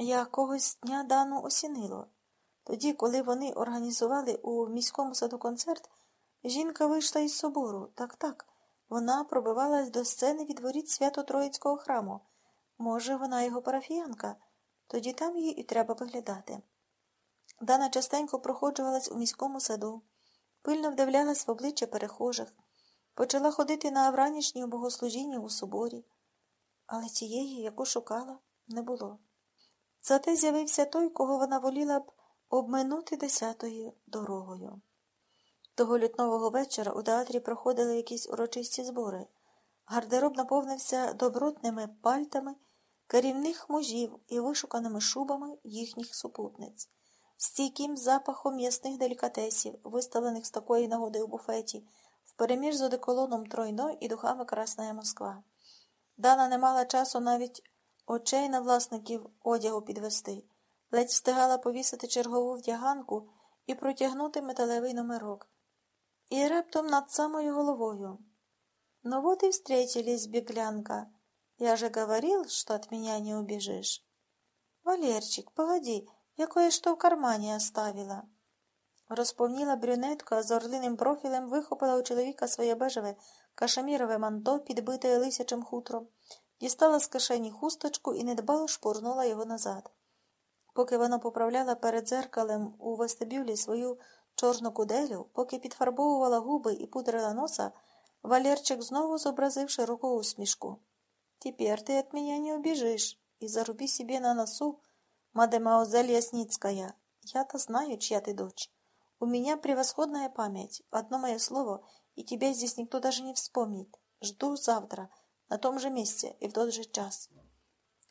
Якогось дня Дану осінило. Тоді, коли вони організували у міському саду концерт, жінка вийшла із собору. Так, так, вона пробивалась до сцени від воріт свято Троїцького храму. Може, вона його парафіянка, тоді там їй і треба виглядати. Дана частенько проходжувалась у міському саду, пильно вдивлялась в обличчя перехожих, почала ходити на вранішнє богослужіння у соборі, але тієї, яку шукала, не було. Зате з'явився той, кого вона воліла б обминути десятою дорогою. Того лютнового вечора у театрі проходили якісь урочисті збори. Гардероб наповнився добротними пальтами керівних мужів і вишуканими шубами їхніх супутниць, стійким запахом м'ясних делікатесів, виставлених з такої нагоди у буфеті, впереміж з одеколоном тройно і духами Красная Москва. Дана не мала часу навіть очей на власників одягу підвести, ледь встигала повісити чергову вдяганку і протягнути металевий номерок. І раптом над самою головою. Ну вот и встретились, беглянка. Я же говорил, что от меня не убежишь. Валерчик, погоди, я кое-что в кармані оставила. Розповніла брюнетка з орлиним профілем вихопила у чоловіка своє бежеве кашемірове манто, підбите лисячим хутром, дістала з кишені хусточку і недбало шпурнула його назад. Поки вона поправляла перед дзеркалем у вестибюлі свою чорну куделю, поки підфарбовувала губи і пудрила носа, Валерчик знову зобразив широку усмішку. Теперь ты от меня не убежишь и заруби себе на носу, мадемуазель Ясницкая. Я-то знаю, чья ты дочь. У меня превосходная память. Одно мое слово, и тебя здесь никто даже не вспомнит. Жду завтра, на том же месте и в тот же час.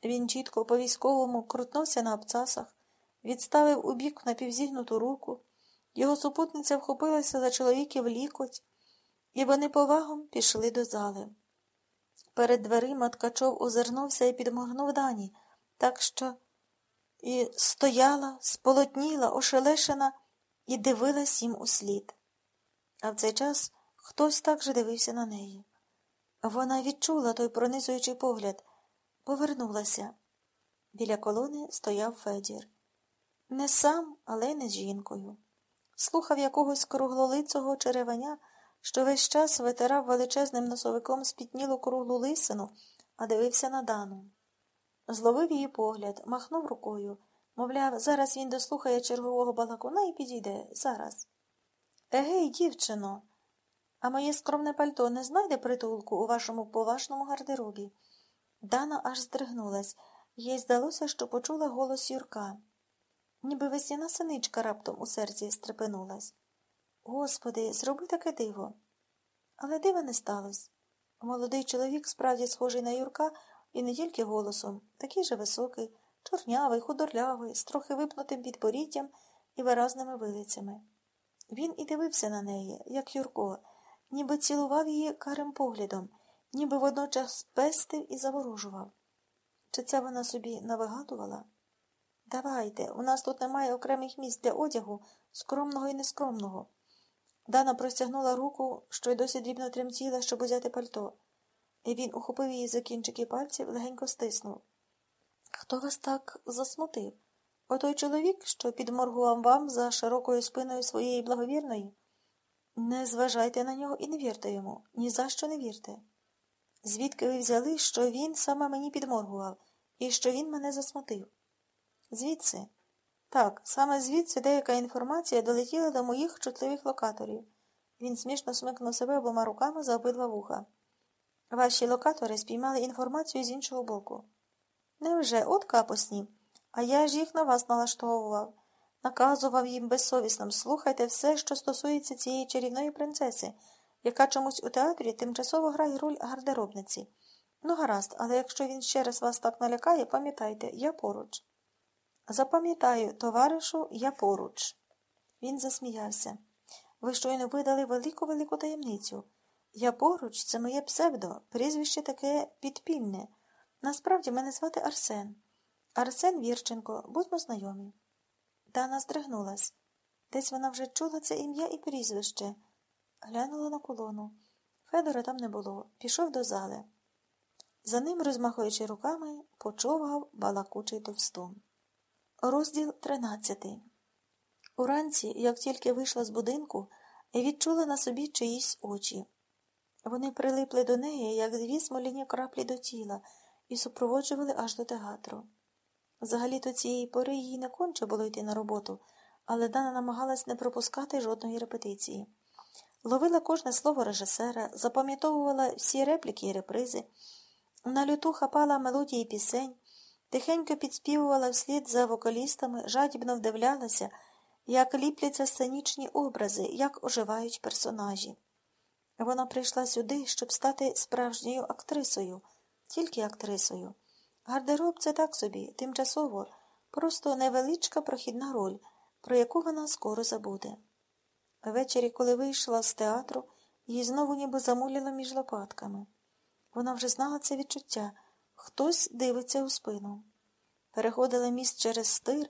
Він чітко по військовому крутнувся на обцасах, відставив у бік напівзігнуту руку. Його супутниця вхопилася за чоловіків лікоть, і вони повагом пішли до зали. Перед дверима Ткачов озирнувся і підморгнув дані, так що і стояла, сполотніла, ошелешена і дивилась їм услід. А в цей час хтось так же дивився на неї. Вона відчула той пронизуючий погляд, повернулася. Біля колони стояв Федір. Не сам, але й не з жінкою. Слухав якогось круглолицого череваня що весь час витирав величезним носовиком спітнілу круглу лисину, а дивився на Дану. Зловив її погляд, махнув рукою, мовляв, зараз він дослухає чергового балакуна і підійде зараз. Егей, дівчино, а моє скромне пальто не знайде притулку у вашому поважному гардеробі. Дана аж здригнулась, їй здалося, що почула голос Юрка. Ніби весняна синичка раптом у серці стрепенулась. Господи, зроби таке диво. Але дива не сталося. Молодий чоловік, справді схожий на Юрка, і не тільки голосом, такий же високий, чорнявий, худорлявий, з трохи випнутим підборіддям і виразними вилицями. Він і дивився на неї, як Юрко, ніби цілував її карим поглядом, ніби водночас пестив і заворожував. Чи це вона собі навигадувала? Давайте, у нас тут немає окремих місць для одягу, скромного і нескромного. Дана простягнула руку, що й досі дрібно тремтіла, щоб узяти пальто, і він ухопив її за кінчики пальців, легенько стиснув. Хто вас так засмутив? Отой чоловік, що підморгував вам за широкою спиною своєї благовірної? Не зважайте на нього і не вірте йому, ні за що не вірте. Звідки ви взяли, що він саме мені підморгував, і що він мене засмутив? Звідси. Так, саме звідси деяка інформація долетіла до моїх чутливих локаторів. Він смішно смикнув себе обома руками за обидва вуха. Ваші локатори спіймали інформацію з іншого боку. Невже от капосні? А я ж їх на вас налаштовував, наказував їм безсовісно слухайте все, що стосується цієї чарівної принцеси, яка чомусь у театрі тимчасово грає роль гардеробниці. Ну, гаразд, але якщо він ще раз вас так налякає, пам'ятайте, я поруч. Запам'ятаю, товаришу, я поруч. Він засміявся. Ви щойно видали велику велику таємницю. Я поруч це моє псевдо, прізвище таке підпільне. Насправді мене звати Арсен. Арсен Вірченко, будьмо знайомі. Дана здригнулась. Десь вона вже чула це ім'я і прізвище. Глянула на колону. Федора там не було, пішов до зали. За ним, розмахуючи руками, почовгав балакучий товстун. Розділ 13. Уранці, як тільки вийшла з будинку, відчула на собі чиїсь очі. Вони прилипли до неї, як дві смоляні краплі до тіла, і супроводжували аж до театру. Взагалі-то цієї пори їй не конче було йти на роботу, але Дана намагалась не пропускати жодної репетиції. Ловила кожне слово режисера, запам'ятовувала всі репліки і репризи, на люту хапала мелодії пісень, тихенько підспівувала вслід за вокалістами, жадібно вдивлялася, як ліпляться сценічні образи, як оживають персонажі. Вона прийшла сюди, щоб стати справжньою актрисою, тільки актрисою. Гардероб це так собі, тимчасово, просто невеличка прохідна роль, про яку вона скоро забуде. Ввечері, коли вийшла з театру, її знову ніби замуляло між лопатками. Вона вже знала це відчуття хтось дивиться у спину. Переходила міст через стир